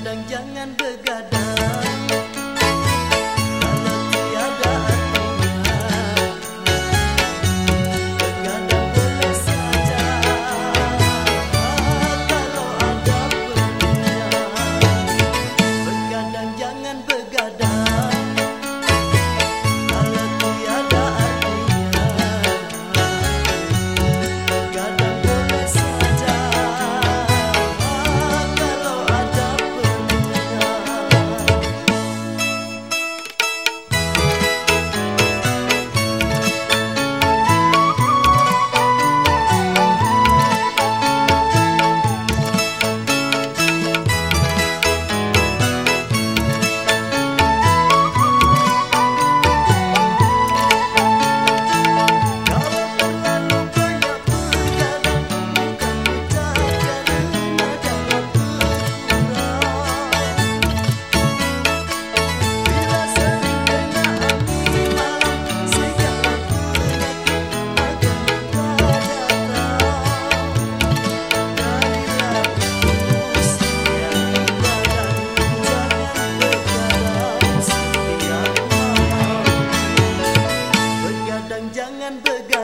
Kadang jangan begadang remember, girl.